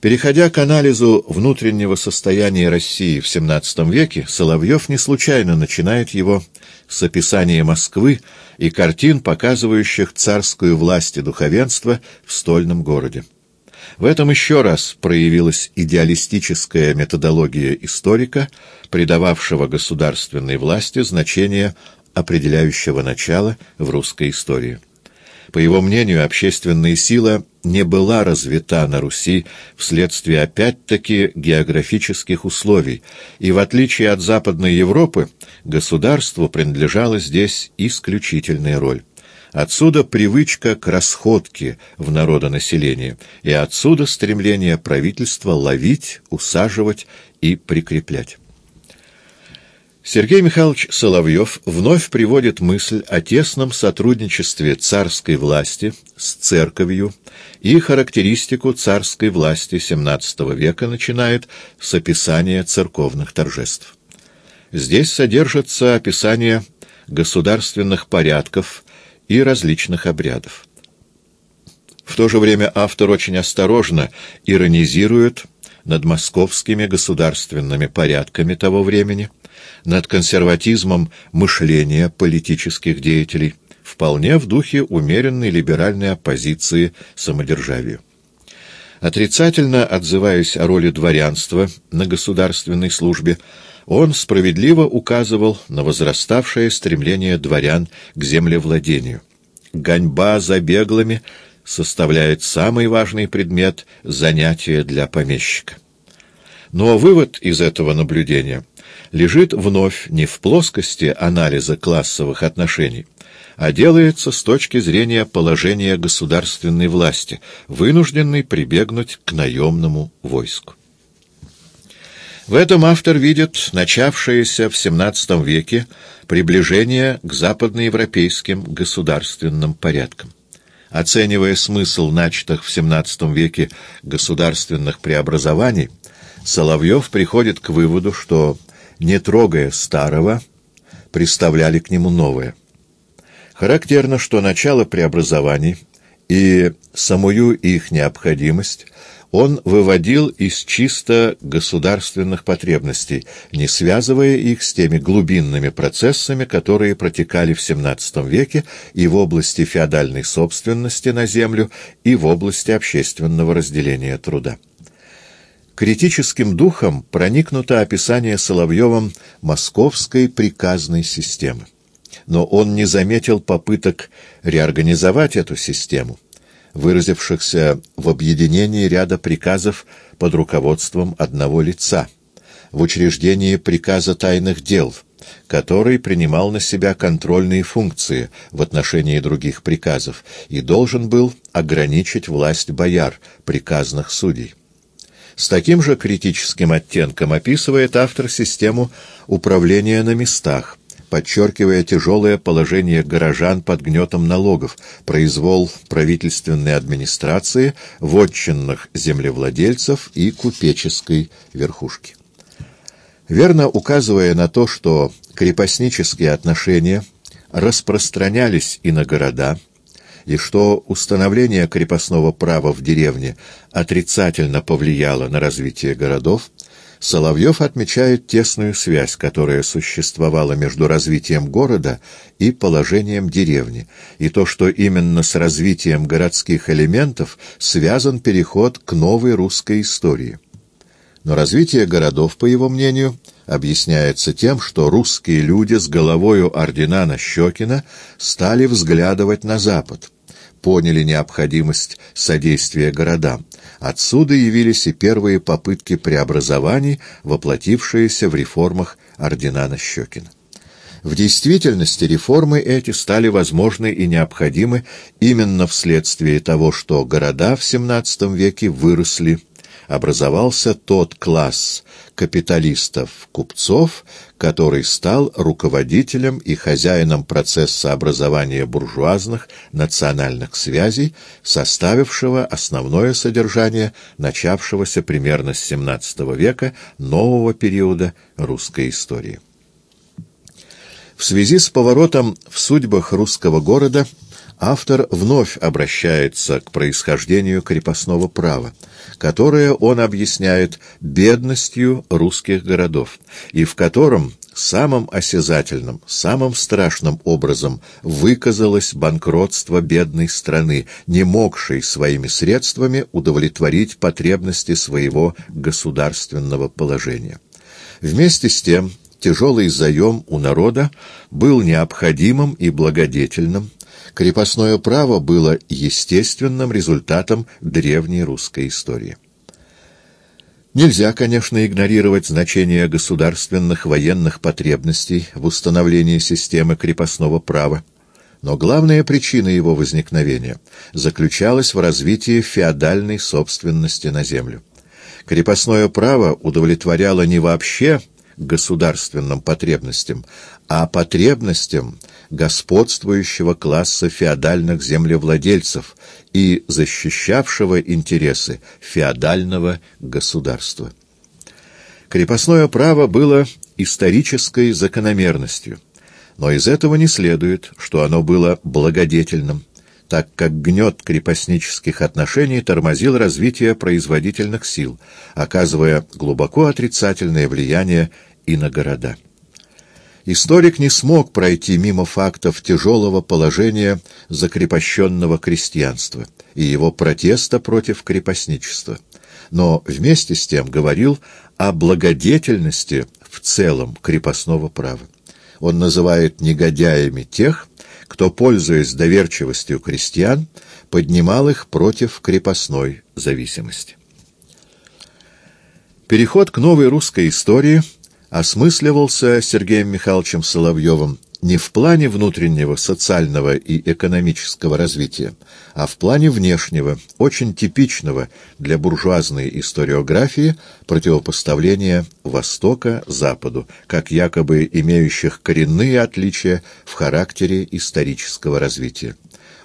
Переходя к анализу внутреннего состояния России в XVII веке, Соловьев не случайно начинает его с описания Москвы и картин, показывающих царскую власть и духовенство в стольном городе. В этом еще раз проявилась идеалистическая методология историка, придававшего государственной власти значение определяющего начала в русской истории. По его мнению, общественная сила не была развита на Руси вследствие опять-таки географических условий, и в отличие от Западной Европы, государству принадлежала здесь исключительная роль. Отсюда привычка к расходке в народонаселение, и отсюда стремление правительства ловить, усаживать и прикреплять. Сергей Михайлович Соловьев вновь приводит мысль о тесном сотрудничестве царской власти с церковью и характеристику царской власти XVII века начинает с описания церковных торжеств. Здесь содержится описание государственных порядков и различных обрядов. В то же время автор очень осторожно иронизирует над московскими государственными порядками того времени – над консерватизмом мышления политических деятелей, вполне в духе умеренной либеральной оппозиции самодержавию. Отрицательно отзываясь о роли дворянства на государственной службе, он справедливо указывал на возраставшее стремление дворян к землевладению. Гоньба за беглыми составляет самый важный предмет занятия для помещика. Но вывод из этого наблюдения лежит вновь не в плоскости анализа классовых отношений, а делается с точки зрения положения государственной власти, вынужденной прибегнуть к наемному войску. В этом автор видит начавшееся в XVII веке приближение к западноевропейским государственным порядкам. Оценивая смысл начатых в XVII веке государственных преобразований, Соловьев приходит к выводу, что не трогая старого, представляли к нему новое. Характерно, что начало преобразований и самую их необходимость он выводил из чисто государственных потребностей, не связывая их с теми глубинными процессами, которые протекали в XVII веке и в области феодальной собственности на землю, и в области общественного разделения труда. Критическим духом проникнуто описание Соловьевым московской приказной системы. Но он не заметил попыток реорганизовать эту систему, выразившихся в объединении ряда приказов под руководством одного лица, в учреждении приказа тайных дел, который принимал на себя контрольные функции в отношении других приказов и должен был ограничить власть бояр, приказных судей. С таким же критическим оттенком описывает автор систему управления на местах, подчеркивая тяжелое положение горожан под гнетом налогов, произвол правительственной администрации, вотчинных землевладельцев и купеческой верхушки. Верно указывая на то, что крепостнические отношения распространялись и на города, и что установление крепостного права в деревне отрицательно повлияло на развитие городов, Соловьев отмечает тесную связь, которая существовала между развитием города и положением деревни, и то, что именно с развитием городских элементов связан переход к новой русской истории. Но развитие городов, по его мнению, объясняется тем, что русские люди с головою ордена Щекина стали взглядывать на Запад, поняли необходимость содействия городам. Отсюда явились и первые попытки преобразований, воплотившиеся в реформах ордена Щекина. В действительности реформы эти стали возможны и необходимы именно вследствие того, что города в XVII веке выросли образовался тот класс капиталистов-купцов, который стал руководителем и хозяином процесса образования буржуазных национальных связей, составившего основное содержание начавшегося примерно с XVII века нового периода русской истории. В связи с поворотом в судьбах русского города автор вновь обращается к происхождению крепостного права, которое он объясняет бедностью русских городов, и в котором самым осязательным, самым страшным образом выказалось банкротство бедной страны, не могшей своими средствами удовлетворить потребности своего государственного положения. Вместе с тем, тяжелый заем у народа был необходимым и благодетельным, крепостное право было естественным результатом древней русской истории. Нельзя, конечно, игнорировать значение государственных военных потребностей в установлении системы крепостного права, но главная причина его возникновения заключалась в развитии феодальной собственности на землю. Крепостное право удовлетворяло не вообще государственным потребностям, а потребностям господствующего класса феодальных землевладельцев и защищавшего интересы феодального государства. Крепостное право было исторической закономерностью, но из этого не следует, что оно было благодетельным, так как гнет крепостнических отношений тормозил развитие производительных сил, оказывая глубоко отрицательное влияние и на города. Историк не смог пройти мимо фактов тяжелого положения закрепощенного крестьянства и его протеста против крепостничества, но вместе с тем говорил о благодетельности в целом крепостного права. Он называет негодяями тех, кто, пользуясь доверчивостью крестьян, поднимал их против крепостной зависимости. Переход к новой русской истории – осмысливался Сергеем Михайловичем Соловьевым не в плане внутреннего социального и экономического развития, а в плане внешнего, очень типичного для буржуазной историографии противопоставления Востока Западу, как якобы имеющих коренные отличия в характере исторического развития.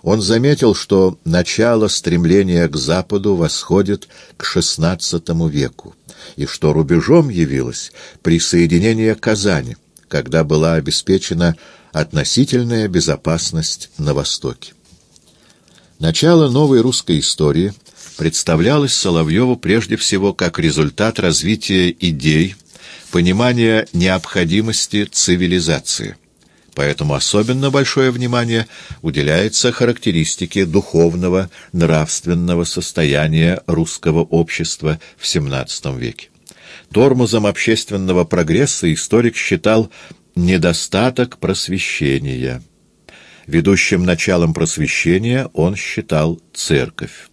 Он заметил, что начало стремления к Западу восходит к XVI веку и что рубежом явилось присоединение Казани, когда была обеспечена относительная безопасность на Востоке. Начало новой русской истории представлялось Соловьеву прежде всего как результат развития идей, понимания необходимости цивилизации – поэтому особенно большое внимание уделяется характеристике духовного, нравственного состояния русского общества в XVII веке. Тормозом общественного прогресса историк считал недостаток просвещения. Ведущим началом просвещения он считал церковь.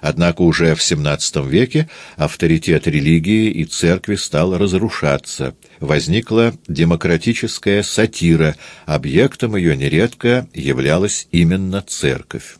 Однако уже в XVII веке авторитет религии и церкви стал разрушаться. Возникла демократическая сатира, объектом ее нередко являлась именно церковь.